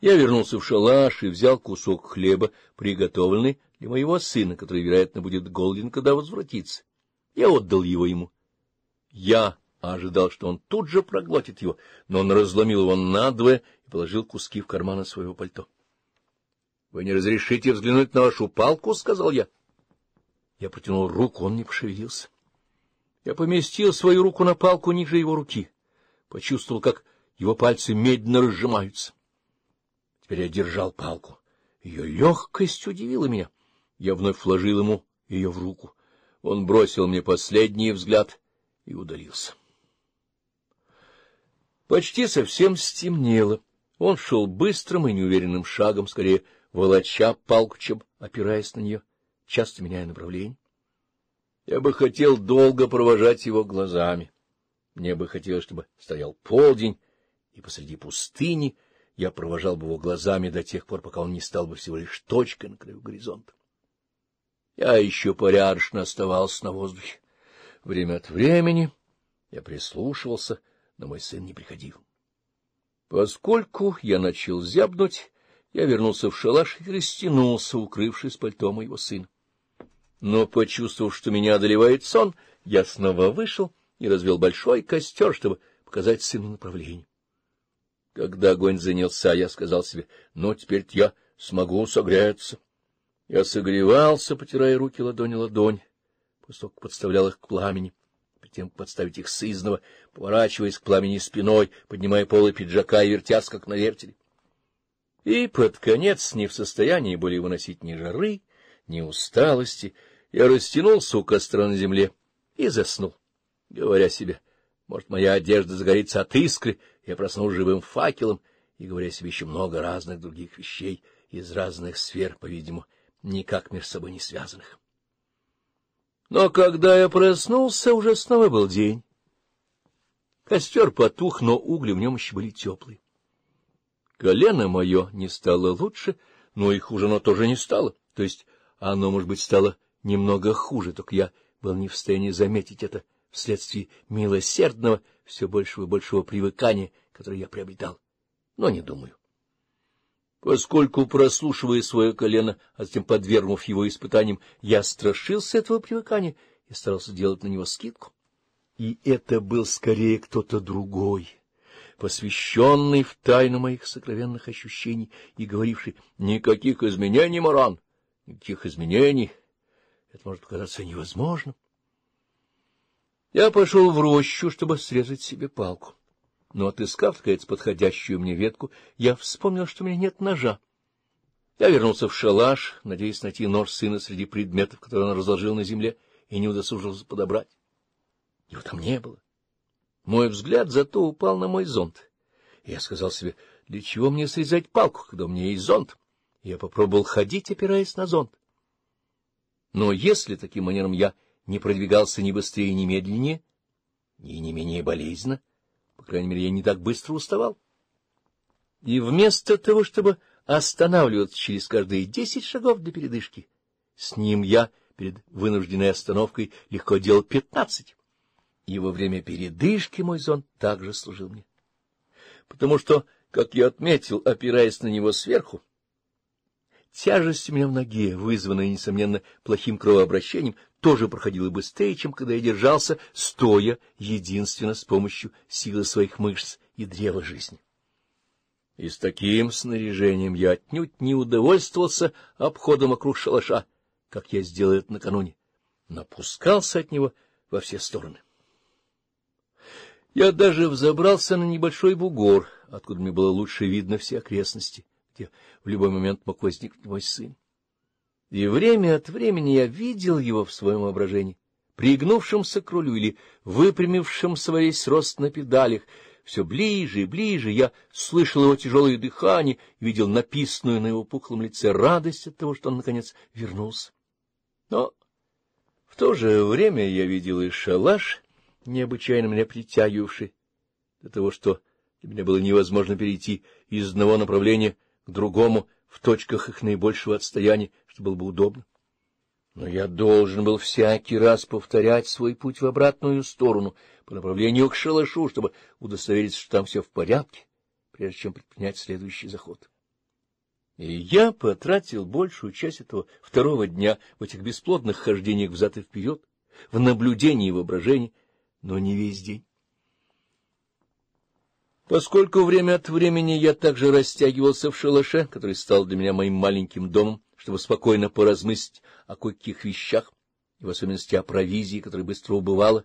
Я вернулся в шалаш и взял кусок хлеба, приготовленный для моего сына, который, вероятно, будет голоден, когда возвратится. Я отдал его ему. Я ожидал, что он тут же проглотит его, но он разломил его надвое и положил куски в карманы своего пальто. — Вы не разрешите взглянуть на вашу палку? — сказал я. Я протянул руку, он не пошевелился. Я поместил свою руку на палку ниже его руки, почувствовал, как его пальцы медленно разжимаются. Теперь я держал палку. Ее легкость удивила меня. Я вновь вложил ему ее в руку. Он бросил мне последний взгляд и удалился. Почти совсем стемнело. Он шел быстрым и неуверенным шагом, скорее волоча палку, чем опираясь на нее, часто меняя направление. Я бы хотел долго провожать его глазами. Мне бы хотелось, чтобы стоял полдень, и посреди пустыни — я провожал бы его глазами до тех пор, пока он не стал бы всего лишь точкой на краю горизонта. Я еще порядочно оставался на воздухе. Время от времени я прислушивался, но мой сын не приходил. Поскольку я начал зябнуть, я вернулся в шалаш и растянулся, укрывшись пальто моего сына. Но, почувствовав, что меня одолевает сон, я снова вышел и развел большой костер, чтобы показать сыну направление. Когда огонь занялся, я сказал себе, ну, теперь я смогу согреться. Я согревался, потирая руки ладони ладонь, после подставлял их к пламени, затем подставить их сызново, поворачиваясь к пламени спиной, поднимая полы пиджака и вертясь, как на вертеле. И под конец, не в состоянии более выносить ни жары, ни усталости, я растянулся у костра на земле и заснул, говоря себе — может, моя одежда загорится от искры, я проснусь живым факелом и говоря себе еще много разных других вещей из разных сфер, по-видимому, никак между собой не связанных. Но когда я проснулся, уже снова был день. Костер потух, но угли в нем еще были теплые. Колено мое не стало лучше, но и хуже оно тоже не стало. То есть оно, может быть, стало немного хуже, только я был не в состоянии заметить это — вследствие милосердного, все большего и большего привыкания, которое я приобретал, но не думаю. Поскольку, прослушивая свое колено, а затем подвергнув его испытаниям, я страшился этого привыкания и старался делать на него скидку. И это был скорее кто-то другой, посвященный в тайну моих сокровенных ощущений и говоривший «никаких изменений, Маран, никаких изменений». Это может показаться невозможным. Я пошел в рощу, чтобы срезать себе палку. Но, отыскав, наконец, подходящую мне ветку, я вспомнил, что у меня нет ножа. Я вернулся в шалаш, надеясь найти нож сына среди предметов, которые он разложил на земле, и не удосужился подобрать. Его там не было. Мой взгляд зато упал на мой зонт. Я сказал себе, для чего мне срезать палку, когда у меня есть зонт? Я попробовал ходить, опираясь на зонт. Но если таким манером я не продвигался ни быстрее, ни медленнее, и не менее болезненно. По крайней мере, я не так быстро уставал. И вместо того, чтобы останавливаться через каждые десять шагов для передышки, с ним я перед вынужденной остановкой легко делал пятнадцать. И во время передышки мой зон также служил мне. Потому что, как я отметил, опираясь на него сверху, тяжесть у меня в ноге, вызванная, несомненно, плохим кровообращением, тоже проходила быстрее, чем когда я держался, стоя единственно с помощью силы своих мышц и древа жизни. И с таким снаряжением я отнюдь не удовольствовался обходом вокруг шалаша, как я сделал это накануне, напускался от него во все стороны. Я даже взобрался на небольшой бугор, откуда мне было лучше видно все окрестности, где в любой момент мог возникнуть мой сын и время от времени я видел его в своем воображении, пригнувшимся к рулю или выпрямившимся во рост на педалях. Все ближе и ближе я слышал его тяжелое дыхание, видел написанную на его пухлом лице радость от того, что он, наконец, вернулся. Но в то же время я видел и шалаш, необычайно меня притягивавший, до того, что для меня было невозможно перейти из одного направления к другому в точках их наибольшего отстояния это было бы удобно. Но я должен был всякий раз повторять свой путь в обратную сторону, по направлению к шалашу, чтобы удостовериться, что там все в порядке, прежде чем предпринять следующий заход. И я потратил большую часть этого второго дня в этих бесплодных хождениях взад и вперед, в наблюдении и воображении, но не весь день. Поскольку время от времени я также растягивался в шалаше, который стал для меня моим маленьким домом, чтобы спокойно поразмыслить о кое-каких вещах, и в особенности о провизии, которая быстро убывала,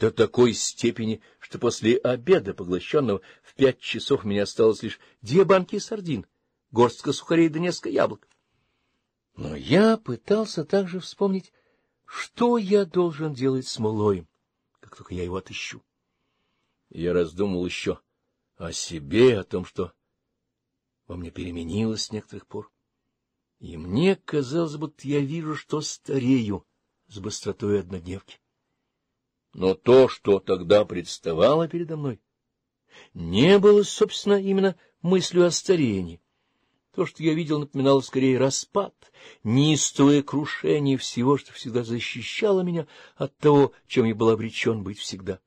до такой степени, что после обеда, поглощенного в пять часов, у меня осталось лишь две банки сардин, горстка сухарей да несколько яблок. Но я пытался также вспомнить, что я должен делать с Мулоем, как только я его отыщу. Я раздумал еще о себе, о том, что во мне переменилось с некоторых пор и мне казалось, будто я вижу, что старею с быстротой однодневки. Но то, что тогда представало передо мной, не было, собственно, именно мыслью о старении. То, что я видел, напоминало скорее распад, неистовое крушение всего, что всегда защищало меня от того, чем я был обречен быть всегда.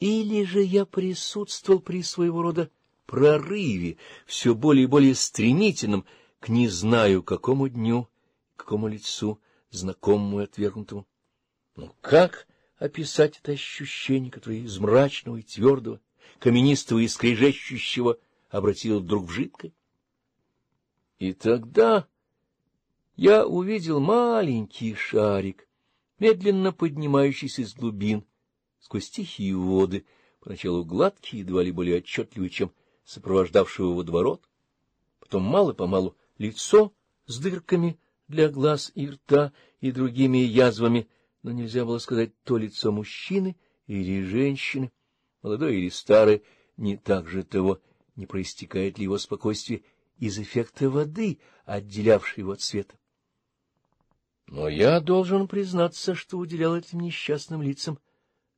Или же я присутствовал при своего рода прорыве, все более и более стремительном, к не знаю какому дню, какому лицу, знакомому и отвергнутому. Но как описать это ощущение, которое из мрачного и твердого, каменистого и скрежещущего обратило вдруг в жидкое? И тогда я увидел маленький шарик, медленно поднимающийся из глубин, сквозь тихие воды, поначалу гладкий, едва ли более отчетливый, чем сопровождавший его водоворот, потом мало-помалу лицо с дырками для глаз и рта и другими язвами, но нельзя было сказать то лицо мужчины или женщины, молодой или старый, не так же того, не проистекает ли его спокойствие из эффекта воды, отделявшей его от света. Но я должен признаться, что уделял этим несчастным лицам,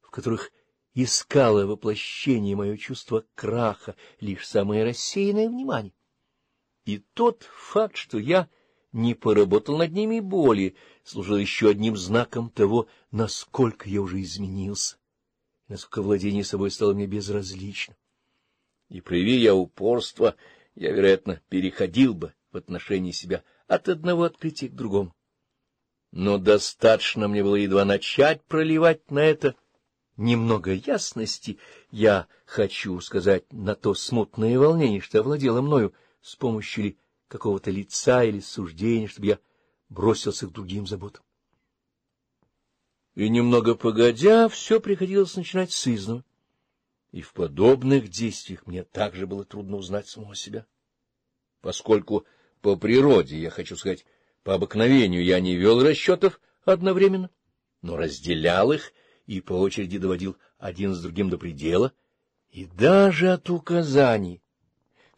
в которых искало воплощение мое чувство краха, лишь самое рассеянное внимание. И тот факт, что я не поработал над ними более, служил еще одним знаком того, насколько я уже изменился, насколько владение собой стало мне безразлично. И прояви я упорство, я, вероятно, переходил бы в отношении себя от одного открытия к другому. Но достаточно мне было едва начать проливать на это немного ясности, я хочу сказать на то смутное волнение, что овладело мною, — с помощью ли какого-то лица или суждения, чтобы я бросился к другим заботам. И немного погодя, все приходилось начинать с изного. И в подобных действиях мне также было трудно узнать самого себя, поскольку по природе, я хочу сказать, по обыкновению я не вел расчетов одновременно, но разделял их и по очереди доводил один с другим до предела, и даже от указаний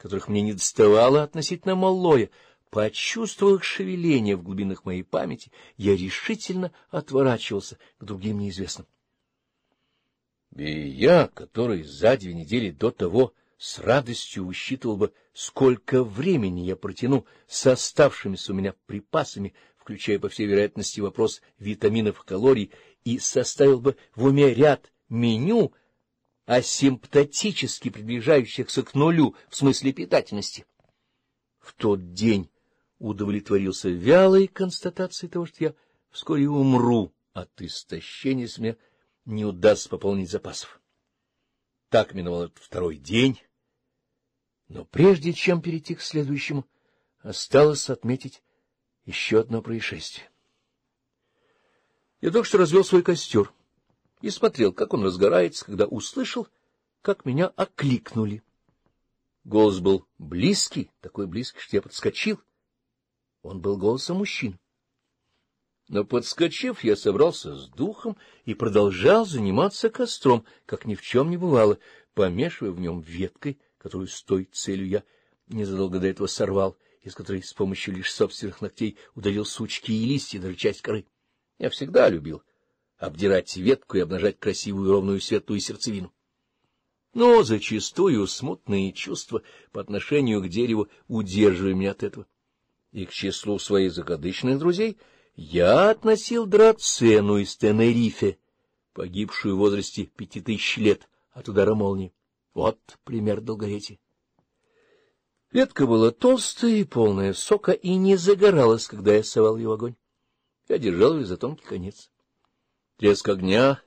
которых мне не доставало относительно малое, почувствовав шевеление в глубинах моей памяти, я решительно отворачивался к другим неизвестным. И я, который за две недели до того с радостью усчитывал бы, сколько времени я протяну с оставшимися у меня припасами, включая, по всей вероятности, вопрос витаминов и калорий, и составил бы в уме ряд меню — асимптотически приближающихся к нулю в смысле питательности. В тот день удовлетворился вялой констатацией того, что я вскоре умру от истощения, если мне не удастся пополнить запасов. Так миновал этот второй день, но прежде чем перейти к следующему, осталось отметить еще одно происшествие. Я только что развел свой костер и смотрел, как он разгорается, когда услышал, как меня окликнули. Голос был близкий, такой близкий, что я подскочил. Он был голосом мужчин. Но, подскочив, я собрался с духом и продолжал заниматься костром, как ни в чем не бывало, помешивая в нем веткой, которую с той целью я незадолго до этого сорвал, из которой с помощью лишь собственных ногтей удалил сучки и листья, даже часть коры. Я всегда любил обдирать ветку и обнажать красивую ровную светлую сердцевину. Но зачастую смутные чувства по отношению к дереву удерживали меня от этого. И к числу своих загадочных друзей я относил драцену из Тенерифе, погибшую в возрасте пяти тысяч лет от удара молнии. Вот пример долголетия. Ветка была толстая и полная сока, и не загоралась, когда я совал ее в огонь. Я держал ее за тонкий конец. Треск огня